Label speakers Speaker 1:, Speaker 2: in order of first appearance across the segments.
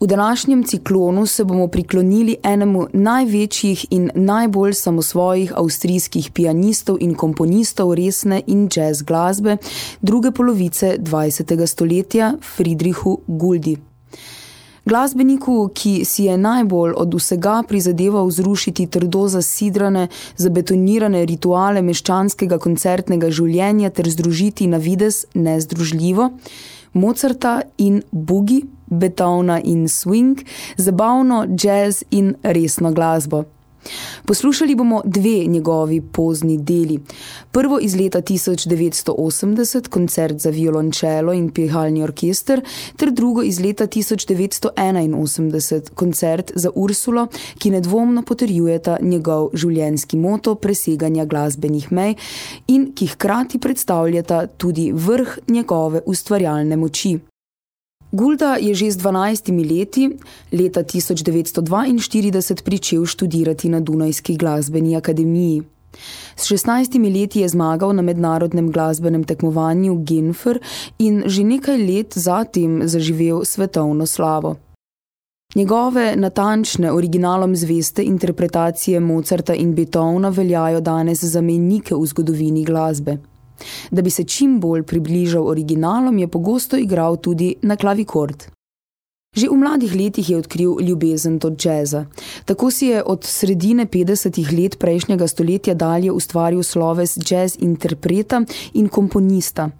Speaker 1: V današnjem ciklonu se bomo priklonili enemu največjih in najbolj samosvojih avstrijskih pianistov in komponistov resne in jazz glasbe druge polovice 20. stoletja Friedrichu Guldi. Glasbeniku, ki si je najbolj od vsega prizadeval zrušiti trdo zasidrane, zabetonirane rituale meščanskega koncertnega življenja ter združiti na vides nezdružljivo, Mozarta in Bugi, Beethovna in Swing, zabavno jazz in resno glasbo. Poslušali bomo dve njegovi pozni deli. Prvo iz leta 1980, koncert za violončelo in pihalni orkester, ter drugo iz leta 1981, koncert za Ursulo, ki nedvomno potrjujeta njegov življenjski moto preseganja glasbenih mej in ki hkrati predstavljata tudi vrh njegove ustvarjalne moči. Gulda je že z 12 leti, leta 1942, pričel študirati na Dunajski glasbeni akademiji. S 16 leti je zmagal na mednarodnem glasbenem tekmovanju Genfer in že nekaj let zatem zaživel svetovno slavo. Njegove natančne, originalom zveste interpretacije Mozarta in Beethovna veljajo danes za menike v zgodovini glasbe. Da bi se čim bolj približal originalom, je pogosto igral tudi na klavikord. Že v mladih letih je odkril ljubezen do džeza. Tako si je od sredine 50 let prejšnjega stoletja dalje ustvaril sloves džez interpreta in komponista.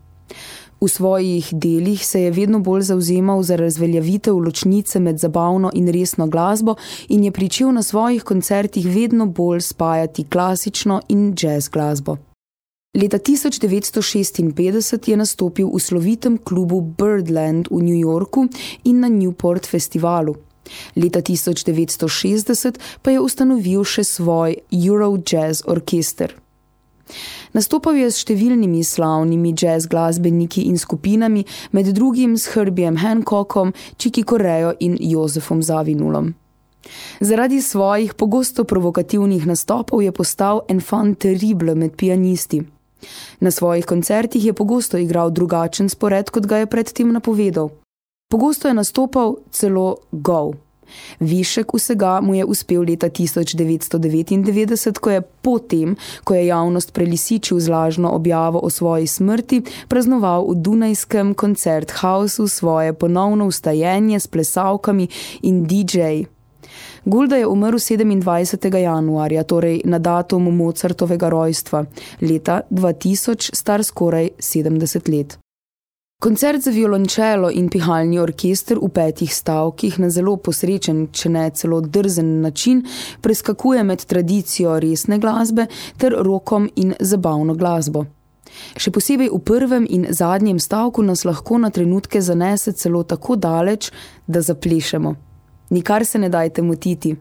Speaker 1: V svojih delih se je vedno bolj zauzemal za razveljavitev ločnice med zabavno in resno glasbo in je pričel na svojih koncertih vedno bolj spajati klasično in jazz glasbo. Leta 1956 je nastopil v slovitem klubu Birdland v New Yorku in na Newport festivalu. Leta 1960 pa je ustanovil še svoj Euro Jazz Orkester. Nastopal je s številnimi slavnimi jazz glasbeniki in skupinami, med drugim s Herbiem Hancockom, Čiki Korejo in Jozefom Zavinulom. Zaradi svojih pogosto provokativnih nastopov je postal enfant terrible med pianisti. Na svojih koncertih je pogosto igral drugačen spored, kot ga je predtem napovedal. Pogosto je nastopal celo gol. Višek vsega mu je uspel leta 1999, ko je potem, ko je javnost prelisičil z lažno objavo o svoji smrti, praznoval v Dunajskem koncert Hausu svoje ponovno ustajenje s plesavkami in DJ-ji. Gulda je umrl 27. januarja, torej na datum Mozartovega rojstva, leta 2000, star skoraj 70 let. Koncert za violončelo in pihalni orkester v petih stavkih na zelo posrečen, če ne celo drzen način, preskakuje med tradicijo resne glasbe ter rokom in zabavno glasbo. Še posebej v prvem in zadnjem stavku nas lahko na trenutke zanese celo tako daleč, da zaplešemo. Nikar se ne dajte motiti.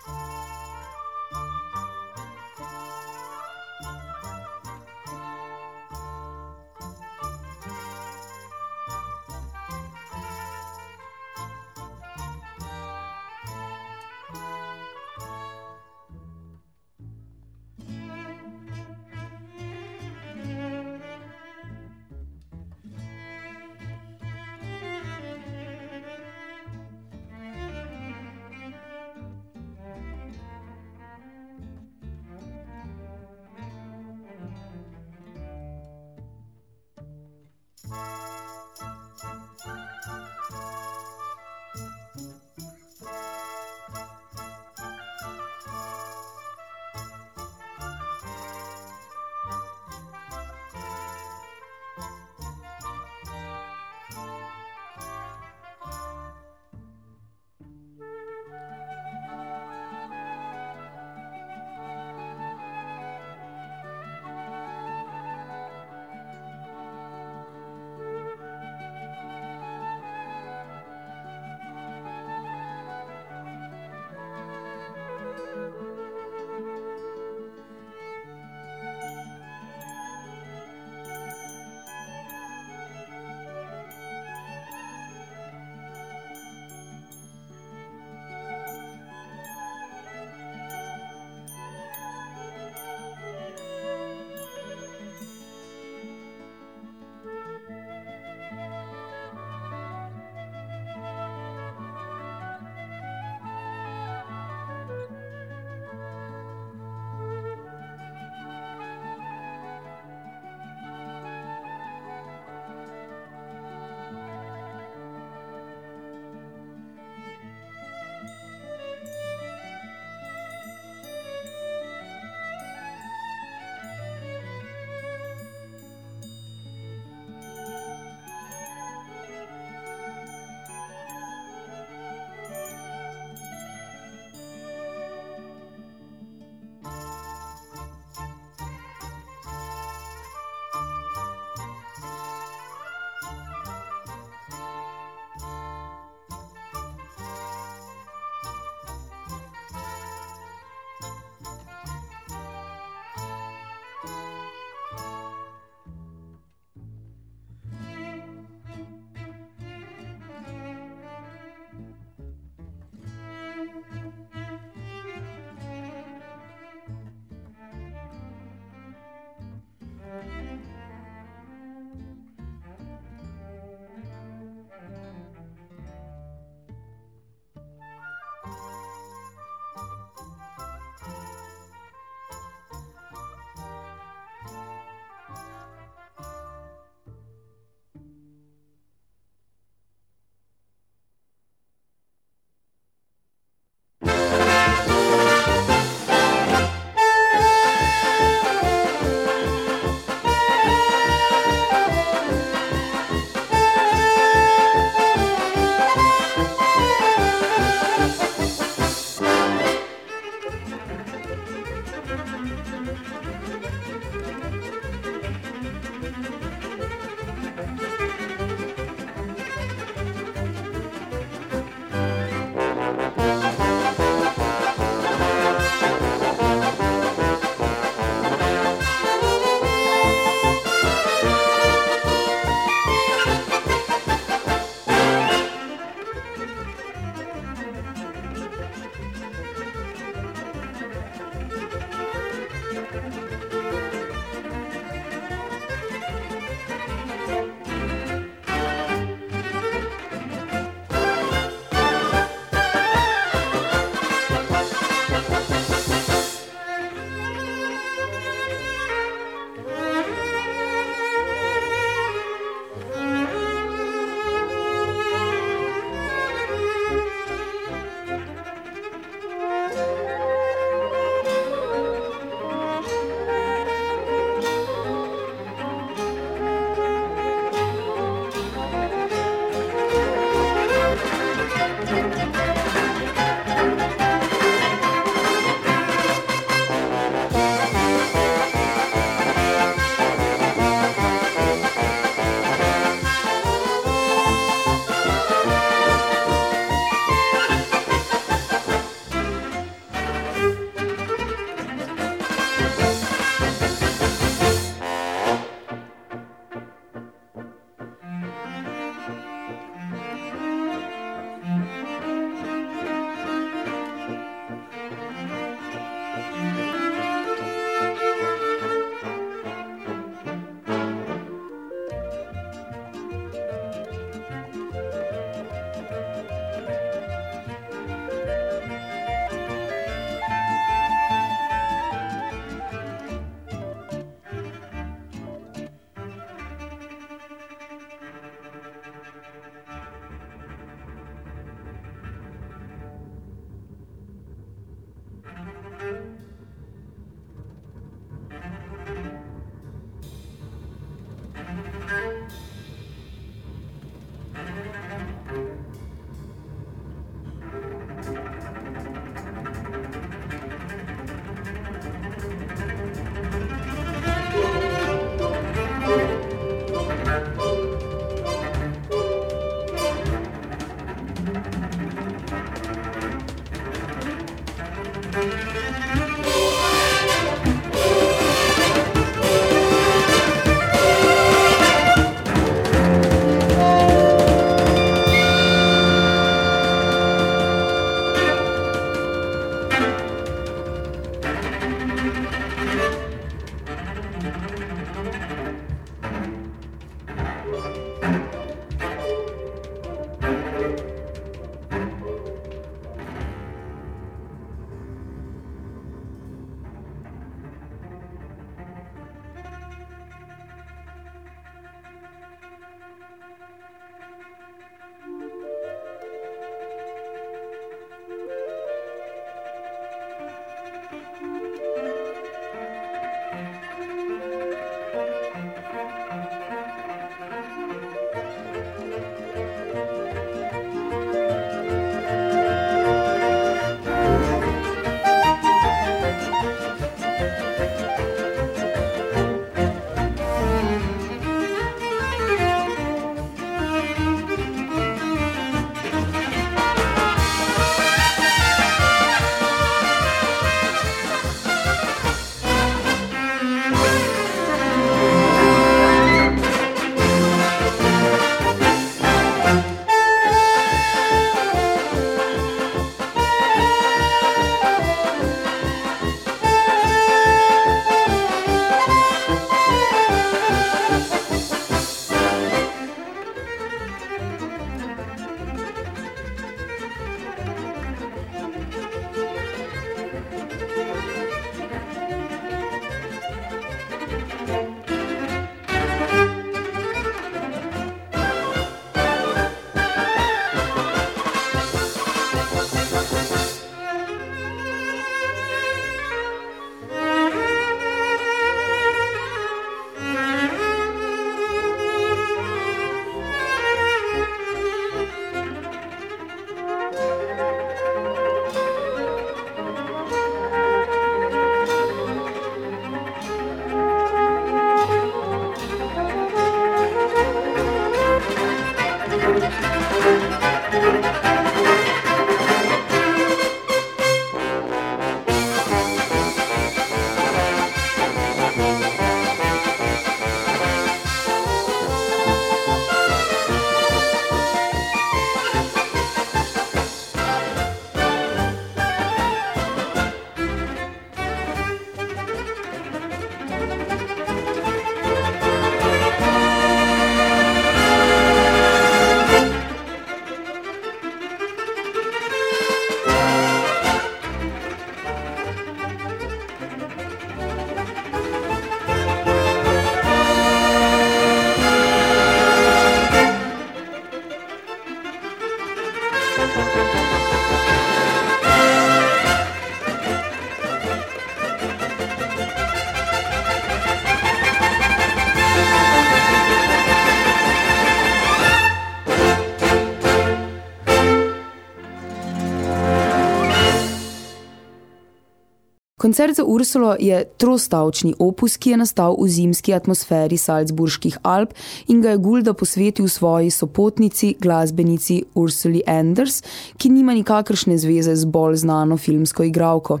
Speaker 1: Koncert za Ursulo je trostavčni opus, ki je nastal v zimski atmosferi Salzburških Alp in ga je Gulda posvetil svoji sopotnici, glasbenici Ursuli Anders, ki nima nikakršne zveze z bolj znano filmsko igralko.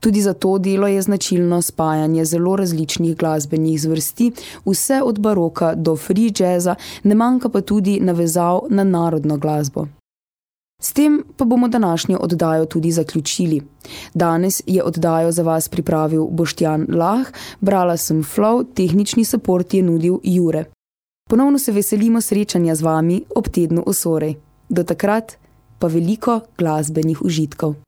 Speaker 1: Tudi za to delo je značilno spajanje zelo različnih glasbenih zvrsti, vse od baroka do free jazza, ne manjka pa tudi navezav na narodno glasbo. S tem pa bomo današnjo oddajo tudi zaključili. Danes je oddajo za vas pripravil Boštjan Lah, brala sem Flow, tehnični support je nudil Jure. Ponovno se veselimo srečanja z vami ob tednu Osorej. Do takrat pa veliko glasbenih užitkov.